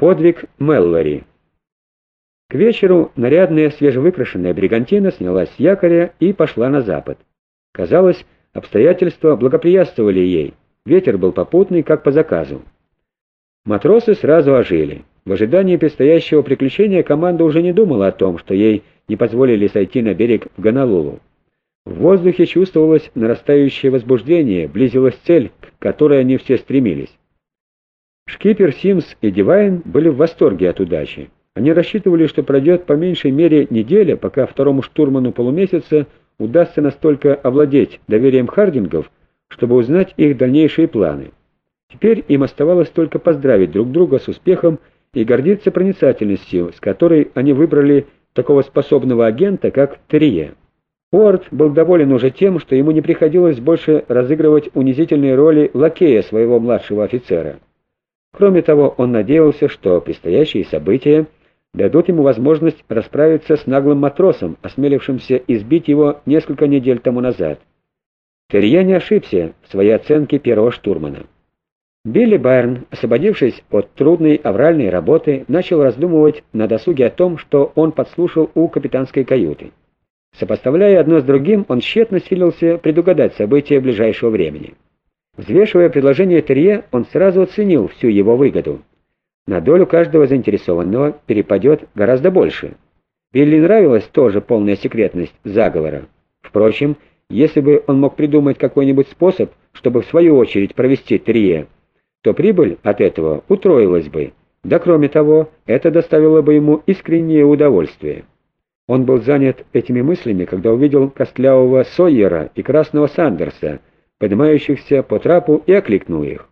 Подвиг Меллори. К вечеру нарядная свежевыкрашенная бригантина снялась с якоря и пошла на запад. Казалось, обстоятельства благоприятствовали ей. Ветер был попутный, как по заказу. Матросы сразу ожили. В ожидании предстоящего приключения команда уже не думала о том, что ей не позволили сойти на берег в Гонолулу. В воздухе чувствовалось нарастающее возбуждение, близилась цель, к которой они все стремились. Шкипер Симс и Дивайн были в восторге от удачи. Они рассчитывали, что пройдет по меньшей мере неделя, пока второму штурману полумесяца удастся настолько овладеть доверием Хардингов, чтобы узнать их дальнейшие планы. Теперь им оставалось только поздравить друг друга с успехом и гордиться проницательностью, с которой они выбрали такого способного агента, как Терье. Уорд был доволен уже тем, что ему не приходилось больше разыгрывать унизительные роли лакея своего младшего офицера. Кроме того, он надеялся, что предстоящие события дадут ему возможность расправиться с наглым матросом, осмелившимся избить его несколько недель тому назад. Терье не ошибся в своей оценке первого штурмана. Билли Байрон, освободившись от трудной авральной работы, начал раздумывать на досуге о том, что он подслушал у капитанской каюты. Сопоставляя одно с другим, он тщетно силился предугадать события ближайшего времени. Взвешивая предложение Терье, он сразу оценил всю его выгоду. На долю каждого заинтересованного перепадет гораздо больше. Билли нравилась тоже полная секретность заговора. Впрочем, если бы он мог придумать какой-нибудь способ, чтобы в свою очередь провести Терье, то прибыль от этого утроилась бы. Да кроме того, это доставило бы ему искреннее удовольствие. Он был занят этими мыслями, когда увидел костлявого Сойера и красного Сандерса, поднимающихся по трапу, и окликнул их.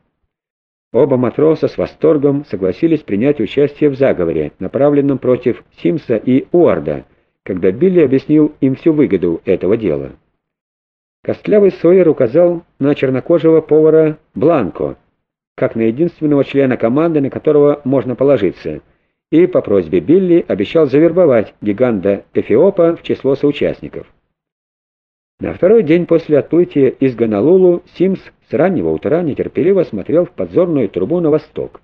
Оба матроса с восторгом согласились принять участие в заговоре, направленном против Симса и Уарда, когда Билли объяснил им всю выгоду этого дела. Костлявый Сойер указал на чернокожего повара Бланко, как на единственного члена команды, на которого можно положиться, и по просьбе Билли обещал завербовать гиганта Эфиопа в число соучастников. На второй день после отплытия из Гонолулу Симс с раннего утра нетерпеливо смотрел в подзорную трубу на восток.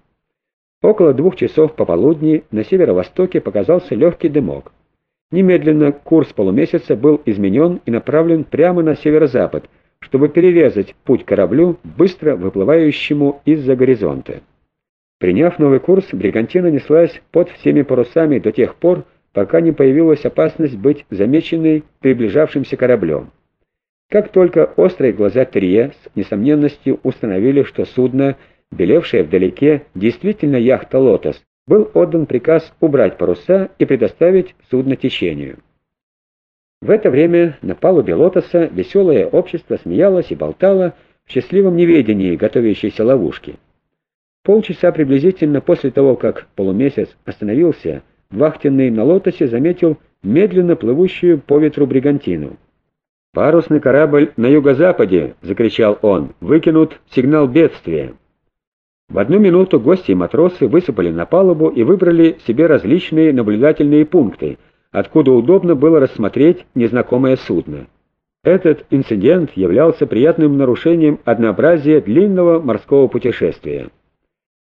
Около двух часов пополудни на северо-востоке показался легкий дымок. Немедленно курс полумесяца был изменен и направлен прямо на северо-запад, чтобы перерезать путь кораблю, быстро выплывающему из-за горизонта. Приняв новый курс, бригантина неслась под всеми парусами до тех пор, пока не появилась опасность быть замеченной приближавшимся кораблем. Как только острые глаза Трие с несомненностью установили, что судно, белевшее вдалеке, действительно яхта «Лотос», был отдан приказ убрать паруса и предоставить судно течению. В это время на палубе «Лотоса» веселое общество смеялось и болтало в счастливом неведении готовящейся ловушки. Полчаса приблизительно после того, как полумесяц остановился, вахтенный на «Лотосе» заметил медленно плывущую по ветру бригантину. «Парусный корабль на юго-западе!» — закричал он. «Выкинут сигнал бедствия!» В одну минуту гости и матросы высыпали на палубу и выбрали себе различные наблюдательные пункты, откуда удобно было рассмотреть незнакомое судно. Этот инцидент являлся приятным нарушением однообразия длинного морского путешествия.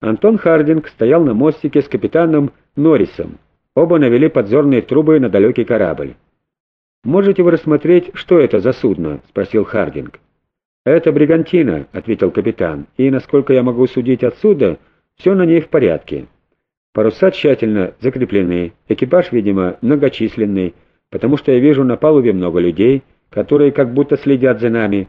Антон Хардинг стоял на мостике с капитаном Норрисом. Оба навели подзорные трубы на далекий корабль. «Можете вы рассмотреть, что это за судно?» — спросил Хардинг. «Это бригантина», — ответил капитан, «и, насколько я могу судить отсюда, все на ней в порядке. Паруса тщательно закреплены, экипаж, видимо, многочисленный, потому что я вижу на палубе много людей, которые как будто следят за нами.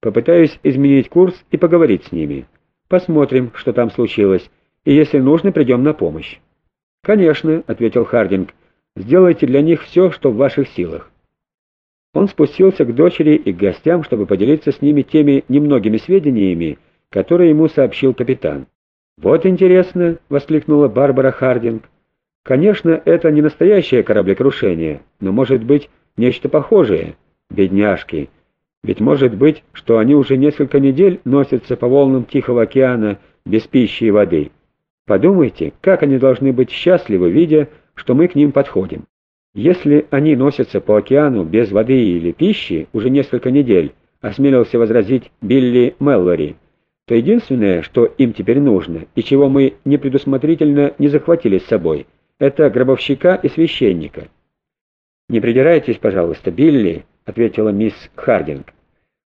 Попытаюсь изменить курс и поговорить с ними. Посмотрим, что там случилось, и если нужно, придем на помощь». «Конечно», — ответил Хардинг, — «сделайте для них все, что в ваших силах». Он спустился к дочери и к гостям, чтобы поделиться с ними теми немногими сведениями, которые ему сообщил капитан. «Вот интересно!» — воскликнула Барбара Хардинг. «Конечно, это не настоящее кораблекрушение, но может быть нечто похожее. Бедняжки! Ведь может быть, что они уже несколько недель носятся по волнам Тихого океана без пищи и воды. Подумайте, как они должны быть счастливы, видя, что мы к ним подходим». Если они носятся по океану без воды или пищи уже несколько недель, осмелился возразить Билли Меллори, то единственное, что им теперь нужно, и чего мы непредусмотрительно не захватили с собой, это гробовщика и священника. «Не придирайтесь, пожалуйста, Билли», — ответила мисс Хардинг.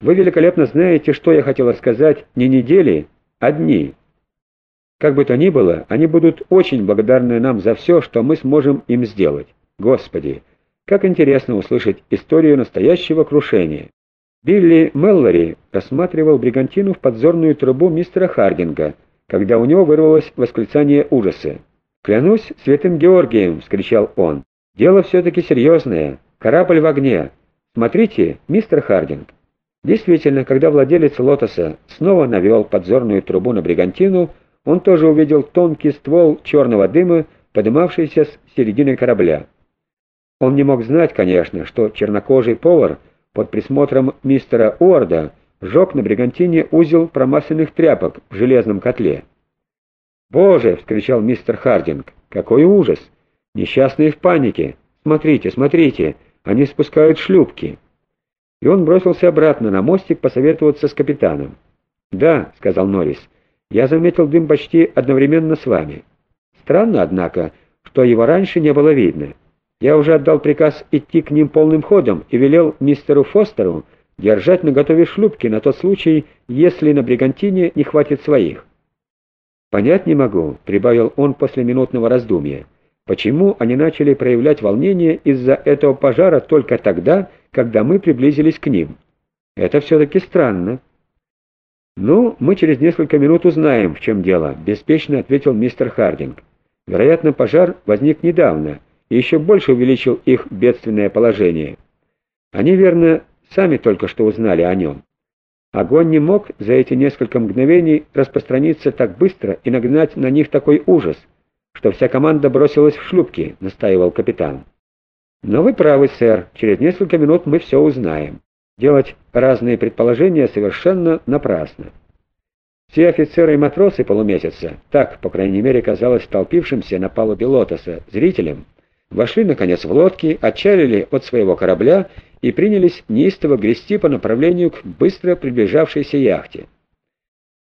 «Вы великолепно знаете, что я хотела сказать не недели, а дни. Как бы то ни было, они будут очень благодарны нам за все, что мы сможем им сделать. Господи, как интересно услышать историю настоящего крушения». Билли Меллори рассматривал бригантину в подзорную трубу мистера Хардинга, когда у него вырвалось восклицание ужаса. «Клянусь святым Георгием!» — вскричал он. «Дело все-таки серьезное. Корабль в огне. Смотрите, мистер Хардинг». Действительно, когда владелец «Лотоса» снова навел подзорную трубу на бригантину, он тоже увидел тонкий ствол черного дыма, поднимавшийся с середины корабля. Он не мог знать, конечно, что чернокожий повар — под присмотром мистера Уорда сжег на бригантине узел промасленных тряпок в железном котле. «Боже!» — вскричал мистер Хардинг. «Какой ужас! Несчастные в панике! Смотрите, смотрите! Они спускают шлюпки!» И он бросился обратно на мостик посоветоваться с капитаном. «Да», — сказал Норрис, — «я заметил дым почти одновременно с вами. Странно, однако, что его раньше не было видно». Я уже отдал приказ идти к ним полным ходом и велел мистеру Фостеру держать наготове шлюпки на тот случай, если на бригантине не хватит своих. «Понять не могу», — прибавил он после минутного раздумья, «почему они начали проявлять волнение из-за этого пожара только тогда, когда мы приблизились к ним. Это все-таки странно». «Ну, мы через несколько минут узнаем, в чем дело», — беспечно ответил мистер Хардинг. «Вероятно, пожар возник недавно» и еще больше увеличил их бедственное положение. Они, верно, сами только что узнали о нем. Огонь не мог за эти несколько мгновений распространиться так быстро и нагнать на них такой ужас, что вся команда бросилась в шлюпки, настаивал капитан. Но вы правы, сэр, через несколько минут мы все узнаем. Делать разные предположения совершенно напрасно. Все офицеры и матросы полумесяца, так, по крайней мере, казалось столпившимся на палубе лотоса, зрителям, вошли, наконец, в лодки, отчалили от своего корабля и принялись неистово грести по направлению к быстро приближавшейся яхте.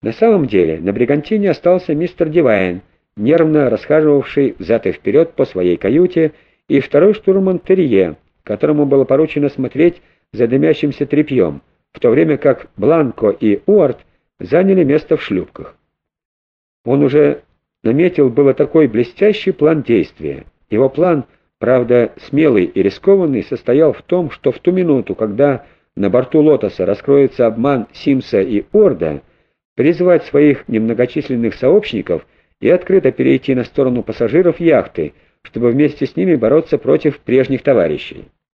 На самом деле на бригантине остался мистер Дивайн, нервно расхаживавший взад и вперед по своей каюте, и второй штурман Терье, которому было поручено смотреть за дымящимся тряпьем, в то время как Бланко и Уарт заняли место в шлюпках. Он уже наметил было такой блестящий план действия. Его план, правда, смелый и рискованный, состоял в том, что в ту минуту, когда на борту «Лотоса» раскроется обман Симса и Орда, призвать своих немногочисленных сообщников и открыто перейти на сторону пассажиров яхты, чтобы вместе с ними бороться против прежних товарищей.